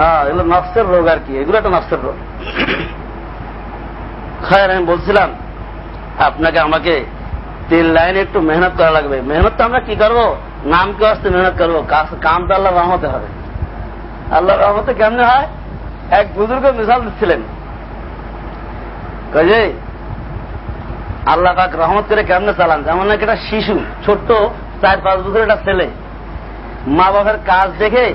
হ্যাঁ এগুলো নফসের রোগ আর কি, এগুলো একটা নফসের রোগ। খায় আমি বলছিলাম, আপনাকে, আমাকে তিন লাইনে একটু মেহনত করা লাগবে। মেহনত তো আমরা কি করব? নামকে আসতে মেহনত করব। কাম তো আল্লাহ রহমতে হবে। আল্লাহ রহমতে কেমনে হয়? এক বুজুর্গ মিশাল দিচ্ছিলেন। কাজে আল্লাহ পাক রহমত করে কেমনে চালান? যেমন নাকি একটা শিশু, ছোট্ট, চার পাঁচ বছর একটা ছেলে। মা বাবার কাজ দেখে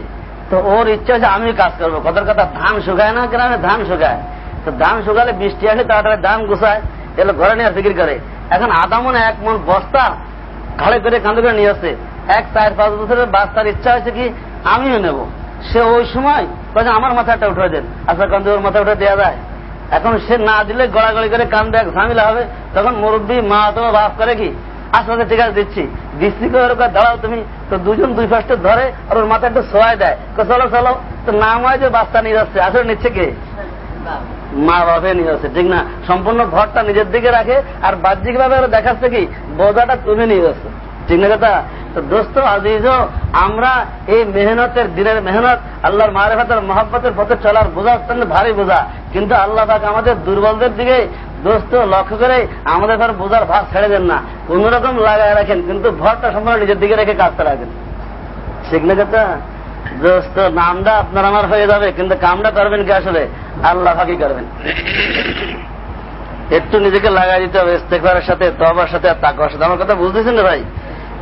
তো ওর ইচ্ছা হচ্ছে আমি কাজ করব। কথার কথা, ধান শুকায় না গ্রামে, ধান শুকায়। তো ধান শুকালে বৃষ্টি আসে, তাড়াতাড়ি ধান গুছায় এগুলো ঘরে নিয়ে ফিকির করে। এখন আধা মনে এক মন বস্তা ঘাড়ে করে কাঁদে করে নিয়ে আসে। এক চার পাঁচ বছরের বাচ্চার ইচ্ছা হয়েছে কি, আমিও নেব। সে ওই সময় বলছে, আমার মাথাটা উঠে দেন। আচ্ছা কান্দে ওর মাথা উঠে দেওয়া যায়। এখন সে না দিলে গড়াগড়ি করে কান্দে এক ঝামেলা হবে। তখন মুরব্বী মা অথবা বাপ করে কি আস্তে ঠিক আছে, দিচ্ছি। দিচ্ছি ওরকম দাঁড়াও তুমি। তো দুজন দুই ফার্স্টে ধরে আর ওর মাথা একটু সোয়াই দেয়। চলো চলো। তো নাম হয় যে বাচ্চা নিয়ে যাচ্ছে। আসলে নিচ্ছে কে? মা বাপে নিয়ে যাচ্ছে, ঠিক না? সম্পূর্ণ ঘরটা নিজের দিকে রাখে আর বাহ্যিক ভাবে ওরা দেখাচ্ছে কি? বোঝাটা তুমি নিয়ে যাচ্ছে। ঠিক না কথা? তো দোস্ত, আজিজ, আমরা এই মেহনতের দিনের মেহনত, আল্লাহর মারেফাতের মহাব্বতের পথে চলার বোঝা অত্যন্ত ভারী বোঝা। কিন্তু আল্লাহ আমাদের দুর্বলদের দিকে দোস্ত লক্ষ্য করে আমাদের ঘর বোঝার ভাগ ছেড়ে দেন না। কোন রকম লাগায় রাখেন, কিন্তু ভরটা সম্পূর্ণ নিজের দিকে রেখে কাজটা রাখেন। না কথা দোস্ত নামটা আপনার আমার হয়ে যাবে, কিন্তু কামটা করবেন কি আসলে? আল্লাহ ফাঁকি করবেন। একটু নিজেকে লাগাই দিতে হবে ইস্তেকবারের সাথে তবার সাথে আর তাকবার সাথে। আমার কথা বুঝতেছেন ভাই?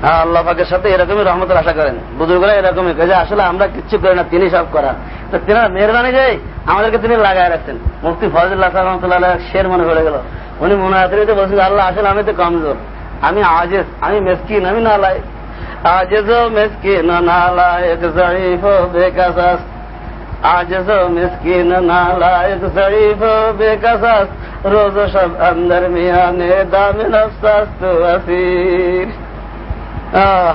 আল্লাহ পাকের সাথে এরকমই রহমতের আশা করেন। বুজুর্গরা এরকমই যে, আসলে আমরা কিচ্ছু করি না, তিনি সব করা তো তেনার মেহরবানি যে, আমাদেরকে তিনি লাগাই রাখছেন মুফতি ফজল্লাহ রহমতুল্লাহ শের মনে পড়ে গেল। উনি মনে হাতে বলছেন, আল্লাহ, আসলে আমি তো কমজোর। আমি আজেস আমি মেসকিন, আমি নালাই আজেজ মেসকিন নালায়ক জয়ীফ বেকাসাস। আজেজ মেসকিন নালায়ক জয়ীফ বেকাসাস। রোজ সব আন্দর মিয়ানে দামে নফসাস তো আসির।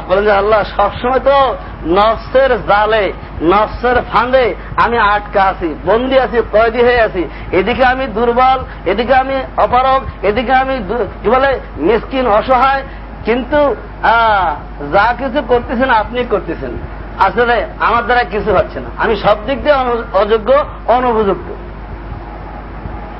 বলেন যে আল্লাহ, সবসময় তো নফসের জালে, নফসের ফাঁদে আমি আটকা আছি, বন্দি আছি, কয়দি হয়ে আছি। এদিকে আমি দুর্বল, এদিকে আমি অপারক এদিকে আমি কি বলে, মিসকিন, অসহায়। কিন্তু যা কিছু করতেছেন আপনি করতেছেন। আসলে আমার দ্বারা কিছু হচ্ছে না। আমি সব দিক দিয়ে অযোগ্য, অনুপযুক্ত।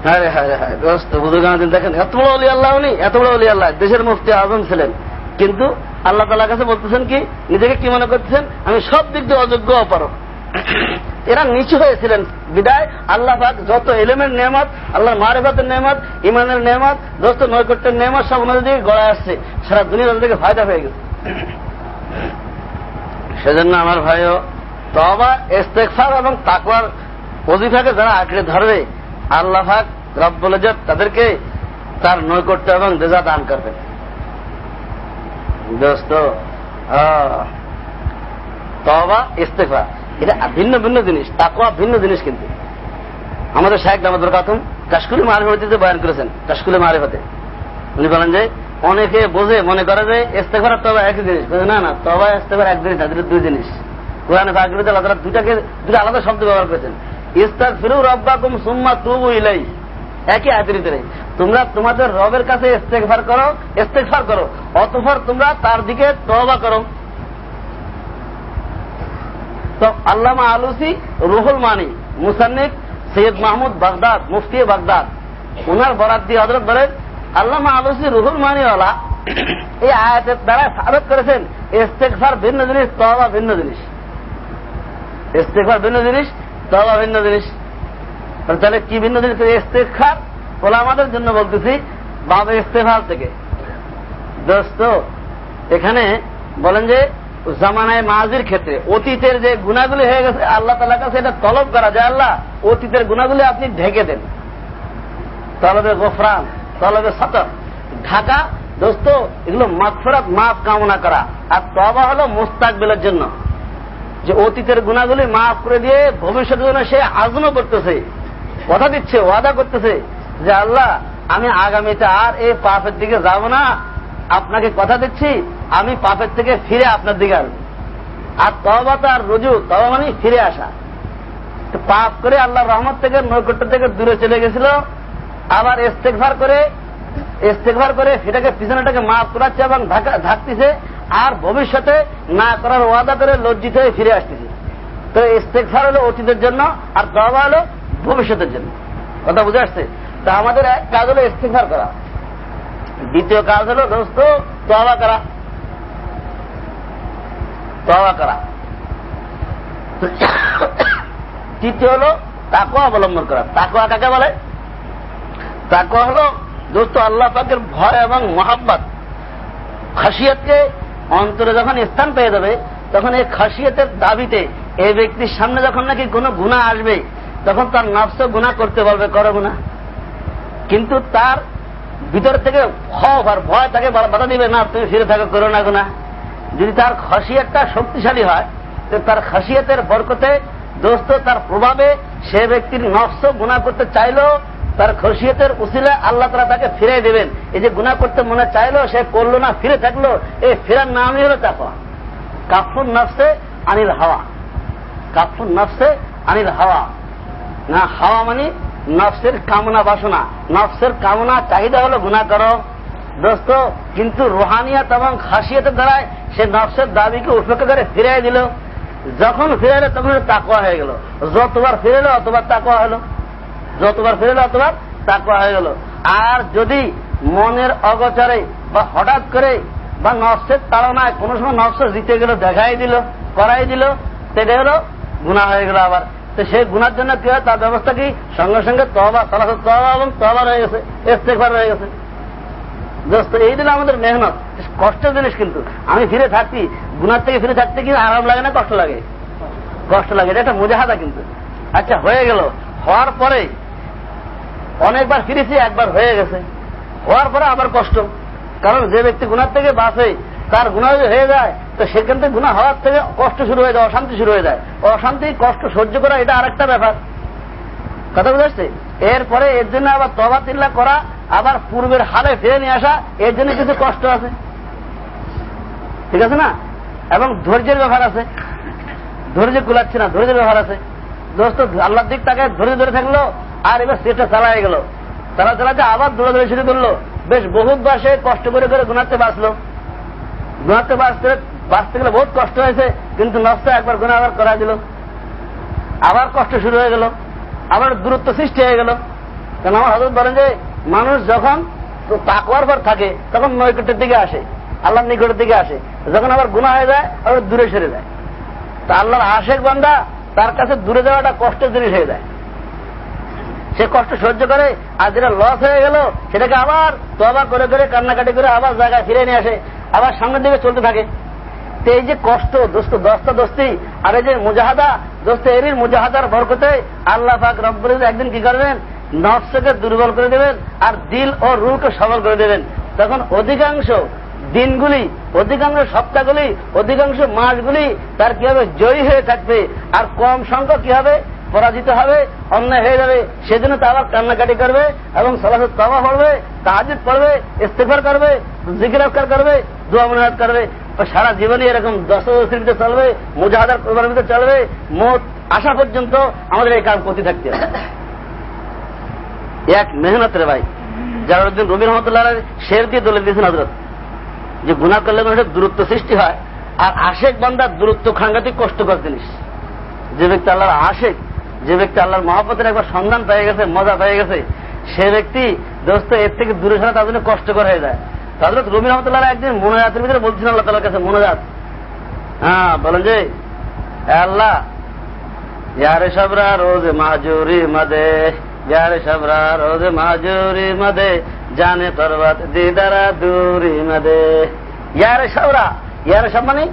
হ্যাঁ হ্যাঁ হ্যাঁ দোস্ত বুধুগান দেখেন, এত বড় অলি আল্লাহ উনি, এত বড় অলি আল্লাহ, দেশের মুফতি আজম ছিলেন। কিন্তু আল্লাহ তালার কাছে বলতেছেন কি? নিজেকে কি মনে করতেছেন? আমি সব দিক দিয়ে অযোগ্য অপারক এরা নিচু হয়েছিলেন। বিদায়, আল্লাহ পাক যত এলেমের নেমত আল্লাহর মারেফাতের নেমত ইমানের নেমত দোস্ত নৈকট্যের নেমত সব ওনাদের দিকে গড়ায় আসছে। সারা দুনিয়া ওদের দিকে ফায়দা হয়ে গেছে। সেজন্য আমার ভাইও তবা ইস্তেকফার এবং তাকওয়ার অজিফাকে যারা আঁকড়ে ধরবে, আল্লাহ পাক রব্বুল তাদেরকে তার নৈকট্য এবং দেজা দান করবে দোস্ত তবা ইস্তেফা এটা ভিন্ন ভিন্ন জিনিস তাকুয়া ভিন্ন জিনিস কিন্তু। আমাদের শাহেক দামাদুর কাতুম কাশকুলি মারিফতে বয়ান করেছেন কাশকুলি মারিফতে। উনি বলেন যে, অনেকে বোঝে, মনে করে যে ইস্তেফার তবা একই জিনিস। না না তবা ইস্তেফার এক জিনিস, তাদের দুই জিনিস। কোরআনে ফাঁকরিতে আল্লাহ দুটাকে দুটা আলাদা শব্দ ব্যবহার করেছেন। ইস্তাক ফিরু রব্বাকুম সুম্মা তুবু ইলাই একই আয়াতের তোমরা তোমাদের রবের কাছে ইস্তেকফার করো ইস্তেকফার করো অতফর তোমরা তার দিকে তবা করো। তো আল্লামা আলুসি রুহুল মানি মুসান্নিক সৈয়দ মাহমুদ বাগদাদ, মুফতি বাগদাদ ওনার বরাদ দিয়ে হজরত বলেন, আল্লামা আলুসি রুহুল মানিওয়ালা এই আয়াতের দ্বারা সাবেত করেছেন ইস্তেকফার ভিন্ন জিনিস তবা ভিন্ন জিনিস। ইস্তেকফার ভিন্ন জিনিস তবা ভিন্ন জিনিস। তাহলে কি ভিন্ন জিনিস? ইস্তেখার বলে আমাদের জন্য বলতেছি বাবে ইস্তেফার থেকে। দোস্ত, এখানে বলেন যে, জামানায় মাজির ক্ষেত্রে অতীতের যে গুণাগুলি হয়ে গেছে, আল্লাহ তালার কাছে এটা তলব করা যায়। আল্লাহ, অতীতের গুণাগুলি আপনি ঢেকে দেন। তলবে গোফরান, তলবে সতর। ঢাকা, দোস্ত, এগুলো মাগফরাত, মাফ কামনা করা। আর তবা হলো মুস্তাকবিলের জন্য। যে অতীতের গুণাগুলি মাফ করে দিয়ে ভবিষ্যতের জন্য সে আজম করতেছে, কথা দিচ্ছে, ওয়াদা করতেছে যে আল্লাহ, আমি আগামীতে আর এই পাপের দিকে যাব না। আপনাকে কথা দিচ্ছি, আমি পাপের থেকে ফিরে আপনার দিকে আসব। আর তবা তো আর রুজু তবা মানে ফিরে আসা। পাপ করে আল্লাহ রহমত থেকে, নৈকট্য থেকে দূরে চলে গেছিল। আবার ইস্তেকভার করে ইস্তেকভার করে সেটাকে পিছনেটাকে মাফ করাচ্ছে এবং ঢাকতেছে। আর ভবিষ্যতে না করার ওয়াদা করে লজ্জিত হয়ে ফিরে আসতেছে। তো ইস্তেকফার হলো অতীতের জন্য, আর তবা হলো ভবিষ্যতের জন্য। কথা বুঝে আসছে? তা আমাদের এক কাজ হলো ইস্তেকফার করা। দ্বিতীয় কাজ হলো দোস্ত তবা করা। তবা করা। তৃতীয় হলো তাকে অবলম্বন করা। তাকুয়া কাকে বলে? তাকুয়া হলো দোস্ত আল্লাহ পাকের ভয় এবং মহাব্বত। খাসিয়তকে অন্তরে যখন স্থান পেয়ে যাবে, তখন এই খাসিয়াতের দাবিতে এই ব্যক্তির সামনে যখন নাকি কোনো গুণা আসবে, তখন তার নফস গুণা করতে পারবে করো গুণা কিন্তু তার ভিতর থেকে খফ আর ভয় তাকে বাধা দিবে না, তুমি ফিরে থাকো, করো না গুণা যদি তার খাসিয়তটা শক্তিশালী হয়, তো তার খাসিয়তের বরকতে দোস্ত তার প্রভাবে সে ব্যক্তির নফস গুণা করতে চাইলেও তার খসিয়তের উচিলে আল্লাহ তারা তাকে ফিরে দেবেন। এই যে গুণা করতে মনে চাইলো, সে করল না, ফিরে থাকল, এই ফেরার নামই হলো চাপা কাফুর নফসে আনিল হাওয়া। কাফুর নফসে আনিল হাওয়া। না, হাওয়া মানে নফসের কামনা বাসনা। নফসের কামনা, চাহিদা হলো গুণা করো। দোস্ত, কিন্তু রোহানিয়াত এবং খাসিয়তের দ্বারায় সে নফসের দাবিকে উপেক্ষা করে ফিরাই দিল। যখন ফিরে তখন তাকুয়া হয়ে গেল। যতবার ফিরে এলো অতবার তাকুয়া হলো। যতবার ফিরে এলো অতবার তাকুয়া হয়ে গেল। আর যদি মনের অগচারে বা হঠাৎ করে বা নফসের তাড়নায় কোন সময় নফস জিতে গেল, দেখাই দিল, করাই দিল সেটা হলো গুণা হয়ে গেল আবার। তো সেই গুণার জন্য কি হয়? তার ব্যবস্থা কি? সঙ্গে সঙ্গে তবা সালাস তবা এবং তবা রয়ে গেছে ইস্তেকবার রয়ে গেছে। দোস্ত, এই দিন আমাদের মেহনত, কষ্টের জিনিস কিন্তু। আমি ফিরে থাকছি, গুনার থেকে ফিরে থাকতে কি আরাম লাগে না কষ্ট লাগে? কষ্ট লাগে, এটা একটা মুজাহাদা কিন্তু। আচ্ছা হয়ে গেল। হওয়ার পরে, অনেকবার ফিরেছি, একবার হয়ে গেছে। হওয়ার পরে আবার কষ্ট। কারণ যে ব্যক্তি গুনার থেকে বাঁচে তার গুণা যদি হয়ে যায়, তো সেখান থেকে গুণা হওয়ার থেকে কষ্ট শুরু হয়ে যায়, অশান্তি শুরু হয়ে যায়। অশান্তি, কষ্ট সহ্য করা, এটা আরেকটা ব্যাপার। কথা বুঝে আসছে এরপরে এর জন্য আবার তবা তিল্লা করা, আবার পূর্বের হালে ফিরে নিয়ে আসা, এর জন্য কিছু কষ্ট আছে। ঠিক আছে না? এবং ধৈর্যের ব্যাপার আছে। ধৈর্য কুলাচ্ছে না, ধৈর্যের ব্যাপার আছে। দোস্ত, আল্লাহর দিক তাকে ধৈর্য ধরে থাকল, আর এবার সেটা চালাই গেল। চালা চালাতে আবার দৌড়ে দৌড়ে শুরু করল। বেশ বহুত বাসে কষ্ট করে করে গুনাতে বাঁচলো। গুনাতে বাঁচতে বাঁচতে গেলে বহুত কষ্ট হয়েছে, কিন্তু নষ্ট একবার গুণা আবার করা দিল। আবার কষ্ট শুরু হয়ে গেল, আবার দূরত্ব সৃষ্টি হয়ে গেল। কারণ আমার হজরত বলেন যে, মানুষ যখন তাকুয়ার পর থাকে, তখন নৈকটের দিকে আসে আল্লাহ নিকটের দিকে আসে। যখন আবার গুণা হয়ে যায়, আবার দূরে সরে যায়। তা আল্লাহর আশেক বান্দা তার কাছে দূরে যাওয়াটা কষ্টের জিনিস হয়ে যায়। সে কষ্ট সহ্য করে আর যেটা লস হয়ে গেল, সেটাকে আবার তবা করে করে কান্নাকাটি করে আবার জায়গায় ফিরে নিয়ে আসে, আবার সামনের দিকে চলতে থাকে। তো এই যে কষ্ট, দোস্ত, দস্তা দস্তি, আর এই যে মুজাহাদা, দোস্ত এরির মুজাহাদার বরকতে আল্লাহ পাক রব্বুল একদিন কি করবেন? নফসকে দুর্বল করে দেবেন আর দিল ও রুহকে সবল করে দেবেন। তখন অধিকাংশ দিনগুলি, অধিকাংশ সপ্তাহগুলি, অধিকাংশ মাসগুলি তার কি হবে? জয়ী হয়ে থাকবে। আর কম সংখ্যক কি হবে? পরাজিত হবে, অন্যায় হয়ে যাবে, সেজন্য তা আবার কান্নাকাটি করবে এবং সলাসত তাবা পড়বে তাহাজিদ পড়বে ইস্তেফার করবে জিকিরাফকার করবে, দোয়া মনাহাত করবে। সারা জীবনে এরকম দশ ভিতরে চলবে, মুজাহাদার কোরবানের ভিতরে চলবে, মোট আসা পর্যন্ত আমাদের এই কাজ করতে থাকতে হবে। এক মেহনত রে ভাই। যারা জালালউদ্দিন রবি রহমতুল্লাহ শের দিয়ে দলে দিয়েছেন হজরত যে গুণা করলে মানুষের দূরত্ব সৃষ্টি হয়, আর আশেক বান্দার দূরত্ব খাঙ্গাতিক কষ্টকর জিনিস। যে ব্যক্তি আল্লাহর আশেক যে ব্যক্তি আল্লাহর মহাপতের একবার সন্ধান পেয়ে গেছে, মজা পেয়ে গেছে, সে ব্যক্তি দোস্ত এর থেকে দূরে সরা তার জন্য কষ্টকর হয়ে যায়। হজরত রবি রহমতুল্লাহ একদিন মনোজাতের ভিতরে বলছিলেন আল্লাহ তালার কাছে, মনোজাত। হ্যাঁ বলেন যে আল্লাহ, ইয়ারে সবরা রোজ মাহাজুরি মাদে, ইয়ারে সবরা রোজ মাহাজুরি মাদে, জানে তরবাত দিদারা দূরি মাদে। ইয়ারে সবরা, ইয়ারে সব মানে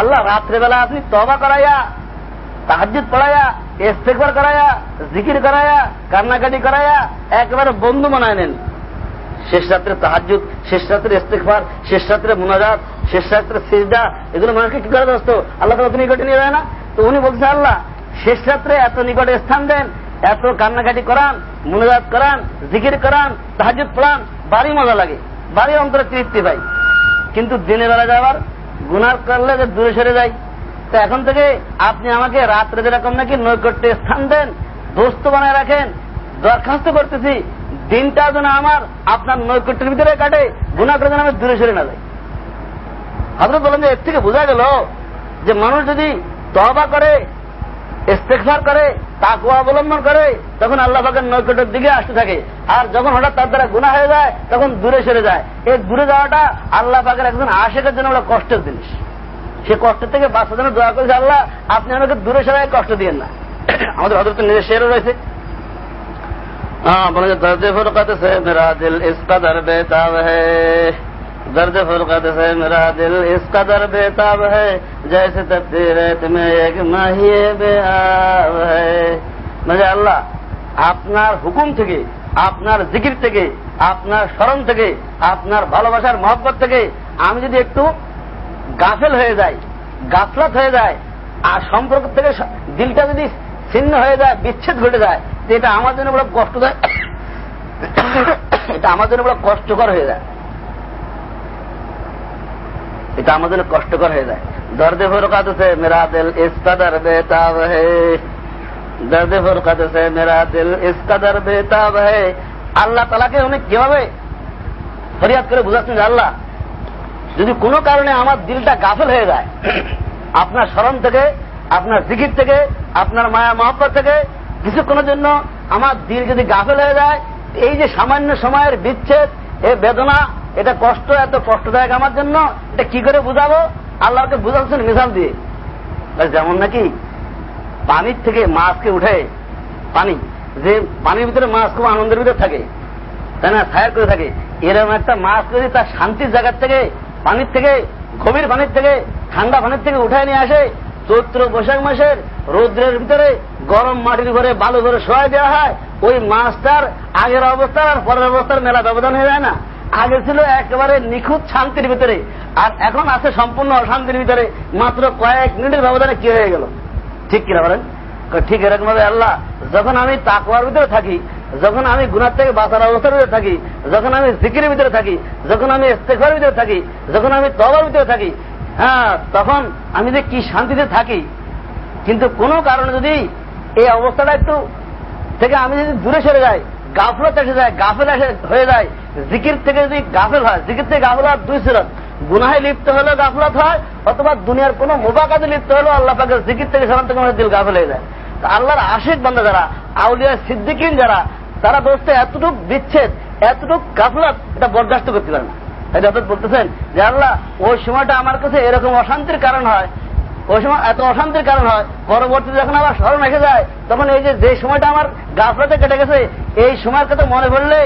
আল্লাহ রাত্রেবেলা আপনি তবা করাইয়া তাহাজুদ পড়াইয়া ইস্তেকবার করাইয়া জিকির করাইয়া, কান্নাকাটি করাইয়া একেবারে বন্ধু মনায় নেন। শেষ রাত্রে তাহাজুদ শেষ রাত্রে ইস্তেকবার শেষ রাত্রে মুনাজাত, শেষ রাত্রে সিজদা, এগুলো মানুষকে কি করে দোস্ত? আল্লাহ তো নিকটে নিয়ে যায় না। তো উনি বলছেন আল্লাহ, শেষ রাত্রে এত নিকটে স্থান দেন, এত কান্নাকাটি করান, মুনাজাত করান জিকির করান তাহাজুদ পড়ান, বাড়ি মজা লাগে, বাড়ির অন্তরে তৃপ্তি পাই। কিন্তু দিনের বেলা যাওয়ার, গুনার করলে যে দূরে সরে যায়। তো এখন থেকে আপনি আমাকে রাত্রে যেরকম নাকি নৈকট্যে স্থান দেন, দোস্ত বানায় রাখেন, দরখাস্ত করতেছি, দিনটা যেন আমার আপনার নৈকট্যের ভিতরে কাটে গুণা করে যেন আমি দূরে সরে না যাই। হজরত বলেন যে এর থেকে বোঝা গেল যে মানুষ যদি তবা করে ইস্তেকফার করে তাকুয়া অবলম্বন করে, তখন আল্লাহ পাকের নৈকটের দিকে আসতে থাকে। আর যখন হঠাৎ তার দ্বারা গুণা হয়ে যায়, তখন দূরে সরে যায়। এই দূরে যাওয়াটা আল্লাহ পাকের একজন আশেকের জন্য বড় কষ্টের জিনিস। সে কষ্ট থেকে বাঁচার জন্য দোয়া করেছে আল্লাহ, আপনি আমাকে দূরে সবাই কষ্ট দিয়ে না। আমাদের হজরত নিজের শেরও রয়েছে। হ্যাঁ, দর্দ সে মেরা দিল বেতাব এক বেআব মানে আল্লাহ, আপনার হুকুম থেকে, আপনার জিকির থেকে, আপনার স্মরণ থেকে, আপনার ভালোবাসার মহব্বত থেকে আমি যদি একটু গাফেল হয়ে যাই গাফলাত হয়ে যায়, আর সম্পর্ক থেকে দিলটা যদি ছিন্ন হয়ে যায়, বিচ্ছেদ ঘটে যায়, তো এটা আমার জন্য বড় কষ্ট দেয় এটা আমার জন্য বড় কষ্টকর হয়ে যায়। এটা আমার জন্য কষ্টকর হয়ে যায়। দর্দে ফুরকাত সে মেরা দিল ইস কদর বেতাব হে দর্দে ফুরকাত সে মেরা দিল ইস কদর বেতাব হে আল্লাহ তালাকে উনি কীভাবে ফরিয়াদ করে বুঝাচ্ছেন আল্লাহ যদি কোনো কারণে আমার দিলটা গাফল হয়ে যায়, আপনার স্মরণ থেকে, আপনার জিকির থেকে, আপনার মায়া মহব্বত থেকে, কিছুক্ষণের জন্য আমার দিল যদি গাফেল হয়ে যায়, এই যে সামান্য সময়ের বিচ্ছেদ, এ বেদনা, এটা কষ্ট, এত কষ্টদায়ক আমার জন্য, এটা কি করে বুঝাবো? আল্লাহকে বুঝাচ্ছেন মিশাল দিয়ে। যেমন নাকি পানির থেকে মাছকে উঠে, পানি, যে পানির ভিতরে মাছ খুব আনন্দের ভিতরে থাকে, তাই না? ছায়ার করে থাকে। এরকম একটা মাছ যদি তার শান্তির জায়গার থেকে পানির থেকে, গভীর পানির থেকে, ঠান্ডা পানির থেকে উঠায় নিয়ে আসে। চৈত্র বৈশাখ মাসের রৌদ্রের ভিতরে গরম মাটির ঘরে বালু ঘরে শোয়া দেওয়া হয়। ওই মাছটার আগের অবস্থার আর পরের অবস্থার মেলা ব্যবধান হয়ে যায় না। আগে ছিল একেবারে নিখুঁত শান্তির ভিতরে, আর এখন আছে সম্পূর্ণ অশান্তির ভিতরে। মাত্র কয়েক মিনিটের ব্যবধানে কি হয়ে গেল? ঠিক কিনা বলেন? ঠিক এরকম ভাবে আল্লাহ, যখন আমি তাকুয়ার ভিতরে থাকি যখন আমি গুনার থেকে বাঁচার অবস্থার ভিতরে থাকি, যখন আমি জিকির ভিতরে থাকি, যখন আমি ইস্তেফার ভিতরে থাকি, যখন আমি তবার ভিতরে থাকি হ্যাঁ তখন আমি যে কি শান্তিতে থাকি। কিন্তু কোনো কারণে যদি এই অবস্থাটা একটু থেকে আমি যদি দূরে সরে যাই, গাফলত এসে যায় গাফেল এসে হয়ে যায় জিকির থেকে যদি গাফেল হয়, জিকির থেকে গাফেল দুই সিরত, গুনাহে লিপ্ত হলেও গাফলত হয়, অথবা দুনিয়ার কোন মোবা কাজে লিপ্ত হলেও আল্লাহ পাকের জিকির থেকে আমাদের দিল গাফেল হয়ে যায়। আল্লাহর আশিক বান্ধা যারা, আউলিয়া সিদ্দিকিন যারা তারা দোস্ত এতটুক বিচ্ছেদ, এতটুক গাফলাত, এটা বরদাস্ত করতে পারে না। এটা বলতেছেন, যে আল্লাহ ওই সময়টা আমার কাছে এরকম অশান্তির কারণ হয় ওই সময় এত অশান্তির কারণ হয়, পরবর্তীতে যখন আবার স্মরণ এসে যায়, তখন এই যে সময়টা আমার গাফলাতে কেটে গেছে, এই সময়ের কথা মনে পড়লে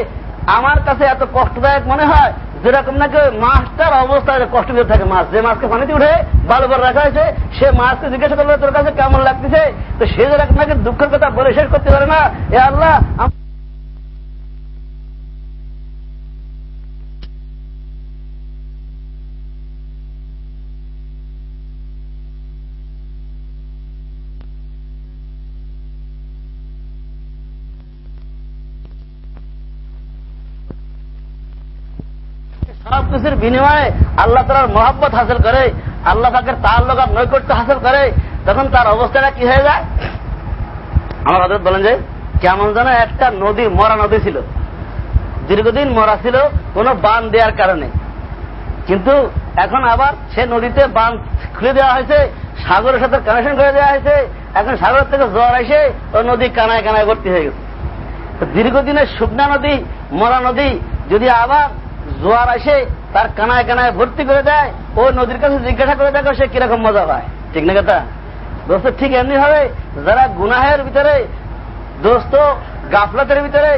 আমার কাছে এত কষ্টদায়ক মনে হয়, যেরকম নাকি মাছটার অবস্থায় কষ্ট দিয়ে থাকে মাছ। যে মাছকে পানিতে উঠে ভালো করে রাখা হয়েছে, সে মাছকে জিজ্ঞাসা করলে, তোর কাছে কেমন লাগতেছে? তো সে যেরকম নাকি দুঃখের কথা বলে শেষ করতে পারে না, এ আল্লাহ সব কিছুর বিনিময়ে আল্লাহ তালার মহাব্বত হাসিল করে, আল্লাহ পাকের তার লোক নৈকট্য হাসিল করে, তখন তার অবস্থাটা কি হয়ে যায়? আমার হজরত বলেন যে, কেমন যেন একটা নদী, মরা নদী ছিল। দীর্ঘদিন মরা ছিল, কোন বান দেওয়ার কারণে। কিন্তু এখন আবার সে নদীতে বান খুলে দেওয়া হয়েছে, সাগরের সাথে কানেকশন করে দেওয়া হয়েছে, এখন সাগরের থেকে জ্বর এসে ওই নদী কানায় কানায় ভর্তি হয়ে গেছে। দীর্ঘদিনের শুকনা নদী, মরা নদী, যদি আবার জোয়ার আসে, তার কানায় কানায় ভর্তি করে দেয়, ও নদীর কাছে জিজ্ঞাসা করে দেখো সে কীরকম মজা পায়। ঠিক না কথা? দোস্ত, ঠিক এমনি হবে যারা গুনাহের ভিতরে, দোস্ত, গাফলাতের ভিতরে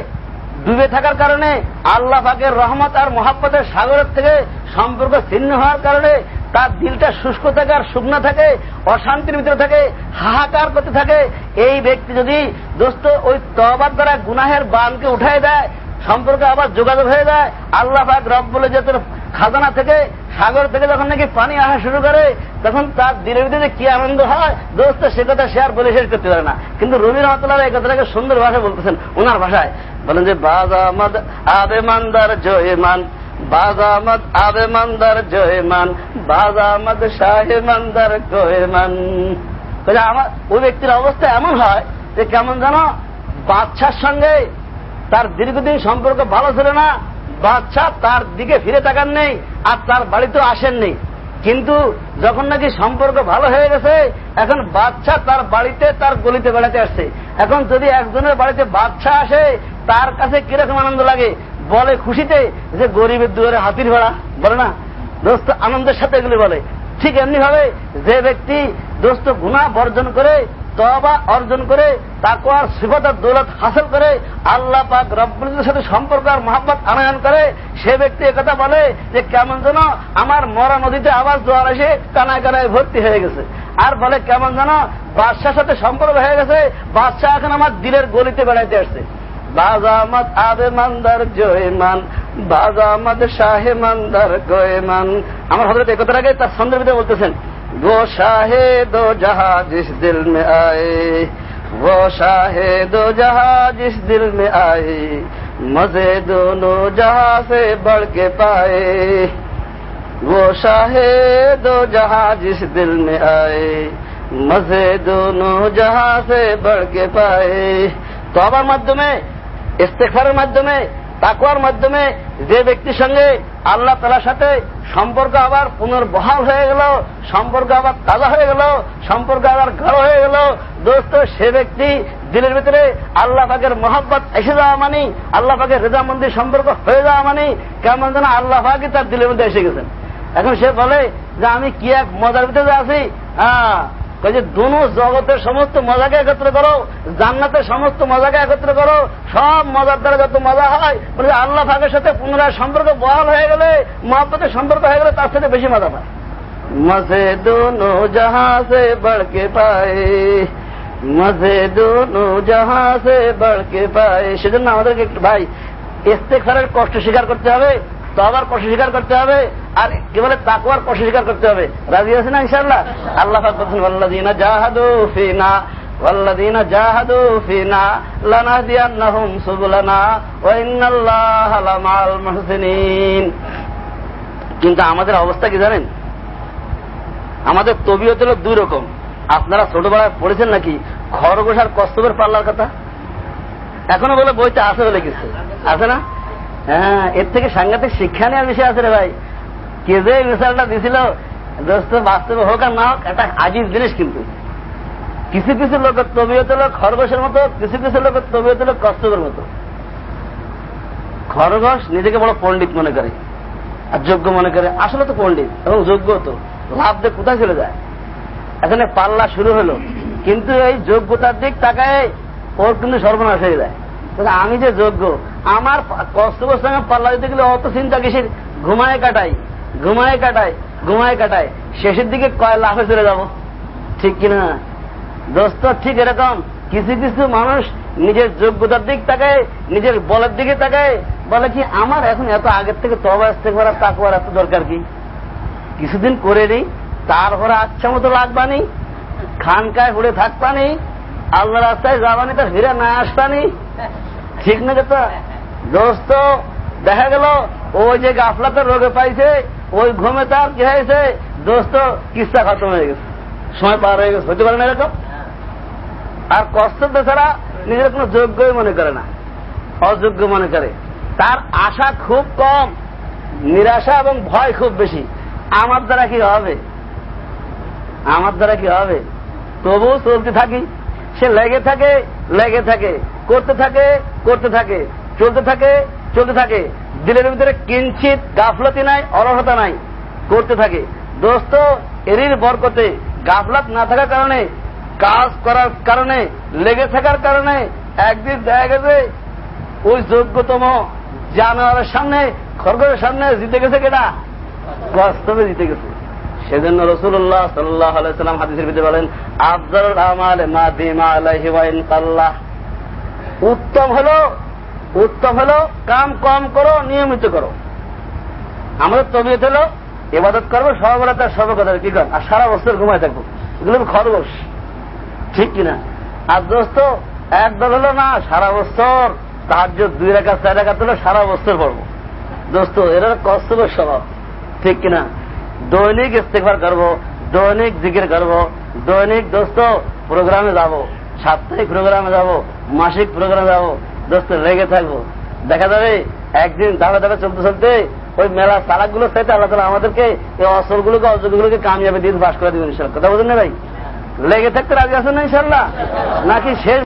ডুবে থাকার কারণে আল্লাহ পাকের রহমত আর মহাব্বতের সাগরের থেকে সম্পর্ক ছিন্ন হওয়ার কারণে তার দিলটা শুষ্ক থাকে আর শুকনা থাকে, অশান্তির ভিতরে থাকে, হাহাকার করতে থাকে। এই ব্যক্তি যদি দোস্ত ওই তবার দ্বারা গুনাহের বানকে উঠাই দেয় সম্পর্কে আবার যোগাযোগ হয়ে যায়। আল্লাহ পাক রব বলে যে তোর খাজানা থেকে, সাগর থেকে যখন নাকি পানি আসা শুরু করে, তখন তার দিনের ভিতরে কি আনন্দ হয়? দোস্ত, সে কথা সে আর বলে শেষ করতে পারে না। কিন্তু রবি রহমতুল্লাহ এই কথাটাকে সুন্দর ভাষায় বলতেছেন ওনার ভাষায়। বলেন যে বাজামাদ আবে মান্দার জয়মান বাজামাদ আবে মান্দার জয়মান বাজামাদ শাহে মান্দার গোয়েমান আমার, ওই ব্যক্তির অবস্থা এমন হয় যে কেমন জানো বাচ্চার সঙ্গে তার দীর্ঘদিন সম্পর্ক ভালো ছিল না, বাচ্চা তার দিকে ফিরে তাকান নেই, আর তার বাড়িতেও আসেন নেই। কিন্তু যখন নাকি সম্পর্ক ভালো হয়ে গেছে, এখন বাচ্চা তার বাড়িতে তার গলিতে বেড়াতে আসছে। এখন যদি একজনের বাড়িতে বাচ্চা আসে, তার কাছে কীরকম আনন্দ লাগে? বলে খুশিতে যে গরিবের দুয়ারে হাতির ভাড়া, বলে না? দোস্ত আনন্দের সাথে এগুলি বলে। ঠিক এমনি ভাবে যে ব্যক্তি দোস্ত গুণা বর্জন করে তবা অর্জন করে তাকুয়ার সিফতার দৌলত হাসিল করে, আল্লাহ পাক রব্বুলের সাথে সম্পর্ক আর মহাব্বত আনয়ন করে, সে ব্যক্তি একথা বলে যে, কেমন যেন আমার মরা নদীতে আবার জোয়ার এসে কানায় কানায় ভর্তি হয়ে গেছে। আর বলে, কেমন যেন বাদশার সাথে সম্পর্ক হয়ে গেছে, বাদশাহ এখন আমার দিলের গলিতে বেড়াইতে আসছে। বাজামত আবে মান্দার জয়মান বাজামত শাহে মান্দার গয়মান আমার হজরত একতার আগে তার সন্দর্ভিতে বলতেছেন وہ شاہے دو جہاں جس دل میں آئے، وہ شاہ دو جہاں جس دل میں آئے، مزے دونوں جہاں سے بڑھ کے پائے۔ وہ شاہے دو جہاں جس دل میں آئے، مزے دونوں جہاں سے بڑھ کے پائے۔ توبہ مد میں، استغفار مد میں তাকুয়ার মাধ্যমে যে ব্যক্তির সঙ্গে আল্লাহ তালার সাথে সম্পর্ক আবার পুনর্বহাল হয়ে গেল, সম্পর্ক আবার তাজা হয়ে গেল, সম্পর্ক আবার গাঢ় হয়ে গেল। দোস্ত, সে ব্যক্তি দিলের ভিতরে আল্লাহ পাকের মহাব্বত এসে যাওয়া মানি আল্লাহ পাকের রেজামন্দির সম্পর্ক হয়ে যাওয়া মানি কেমন যেন আল্লাহ পাকে তার দিলের মধ্যে এসে গেছেন। এখন সে বলে যে, আমি কি এক মজার ভিতরে আছি? হ্যাঁ যে দুনো জগতের সমস্ত মজাকে একত্র করো, জান্নাতের সমস্ত মজাকে একত্র করো, সব মজার দ্বারা যত মজা হয়, বলে আল্লাহ ফাঁকের সাথে পুনরায় সম্পর্ক বহাল হয়ে গেলে, মহাব্বতের সম্পর্ক হয়ে গেলে তার সাথে বেশি মজা পায়। মজে দোনো জাহা বড়কে পায় মজে দোনো জাহা বড়কে পায়। সেজন্য আমাদেরকে একটু ভাই ইস্তেখারের কষ্ট স্বীকার করতে হবে। তো আবার কষ্ট স্বীকার করতে হবে আর কি বলে তাকুয়ার কষ্ট স্বীকার করতে হবে রাজি আছে না ইনশাল্লাহ আল্লাহ বলছেন আল্লাদিনা জাহাদু ফিনা والذين جاهدوا فينا لنهدينهم سبلنا وإن الله لمع المحسنين কিন্তু আমাদের অবস্থা কি জানেন আমাদের তবিয়ত হল দুই রকম আপনারা ছোটবেলায় পড়েছেন নাকি খরগোশ আর কস্তবের পাল্লার কথা এখনো বলে বইতে আছে বলে কিছু আছে না হ্যাঁ এর থেকে সাংঘাতিক শিক্ষা নেওয়ার বিষয় আছে রে ভাই। কে যে মিসালটা দিছিল, দোস্ত, বাস্তবে হোক আর না হোক, একটা আজিজ জিনিস কিন্তু। কিছু কিছু লোকের তবিয়ত হলো খরগোশের মতো, কিছু কিছু লোকের তবিয়ত হলো কষ্টকের মতো। খরগোশ নিজেকে বড় পণ্ডিত মনে করে, আর যোগ্য মনে করে। আসলে তো পণ্ডিত, এবং যোগ্য তো। লাভ দিয়ে কোথায় চলে যায়? এখানে পাল্লা শুরু হলো, কিন্তু এই যোগ্যতার দিক তাকায় ওর কিন্তু সর্বনাশ হয়ে যায়। আমি যে যোগ্য আমার কষ্টকর সঙ্গে পাল্লা দিতে গেলে অত চিন্তা কিসের? ঘুমায় কাটাই ঘুমায় কাটাই ঘুমায় কাটাই। শেষের দিকে কয় লাফে চলে যাব? ঠিক কিনা? দোস্ত, ঠিক এরকম। কিছু কিছু মানুষ নিজের যোগ্যতার দিক তাকায়, নিজের বলের দিকে তাকায়। বলে কি, আমার এখন এত আগের থেকে তবা আসতে করার তাকুয়ার এত দরকার কি? কিছুদিন করে নিই তারপরে আচ্ছা মতো লাগবানি খানকায় উড়ে থাকবানি আল্লাহ রাস্তায় যাবানি তার ফিরে না আসবানি ঠিক না কথা দোস্ত দেখা গেল ওই যে গাফলাতে রোগে পাইছে ওই ঘুমে তার কি হয়েছে? দোস্ত কিস্তা খতম হয়ে গেছে? সময় পার হয়ে গেছে হতে পারে না এরকম? আর কষ্ট ছাড়া নিজের কোন যোগ্যই মনে করে না অযোগ্য মনে করে। তার আশা খুব কম নিরাশা এবং ভয় খুব বেশি। আমার দ্বারা কি হবে? আমার দ্বারা কি হবে? তবু চলতে থাকি। সে লেগে থাকে লেগে থাকে করতে থাকে করতে থাকে। চলতে থাকে চলতে থাকে। দিলের ভিতরে কিঞ্চিত গাফলতি নাই, অলসতা নাই, করতে থাকে। দোস্ত, এরির বরকতে গাফলাত না থাকার কারণে, কাজ করার কারণে, লেগে থাকার কারণে একদিন দেখা গেছে, ওই যোগ্যতম জানোয়ারের সামনে, খরগোশের সামনে জিতে গেছে কেটা বাস্তবে জিতে গেছে। সেজন্য রসুল্লাহ সাল্লাহ আলাইসাল্লাম হাদিসের ভিতরে বলেন আফজল আমাল মা দিমা কাল্লাহ উত্তম হলো উত্তম হলো, কাম কম করো, নিয়মিত করো। আমাদের তবিয়ত হলো এবাদত করব সর্বরাতার সর্বকথা কি কর? আর সারা বছর ঘুমায় থাকব। এগুলো খরগোশ ঠিক কিনা? আর দোস্ত একদল হলো না, সারা বছর তার দুই রেখা চার রেখা হলো সারা বছর পড়ব। দোস্ত, এরা কষ্টকর স্বভাব। ঠিক কিনা? দৈনিক ইস্তেফার করব, দৈনিক জিকির করব, দৈনিক দোস্ত প্রোগ্রামে যাব, সাপ্তাহিক প্রোগ্রামে যাব, মাসিক প্রোগ্রামে যাব দোস্ত লেগে থাকব। দেখা যাবে একদিন ধাপে ধাপে চলতে চলতে ওই মেলা সারাকগুলো চাইতে আল্লাহ তালা আমাদেরকে এই অসল গুলোকে অসলগুলোকে অযোগ্যগুলোকে কামিয়াবি দিন বাস করে দিবেন ইনশাল্লাহ। কথা বলুন না ভাই? লেগে থাকতে রাজি আছেন না ইনশাল্লাহ? নাকি শেষ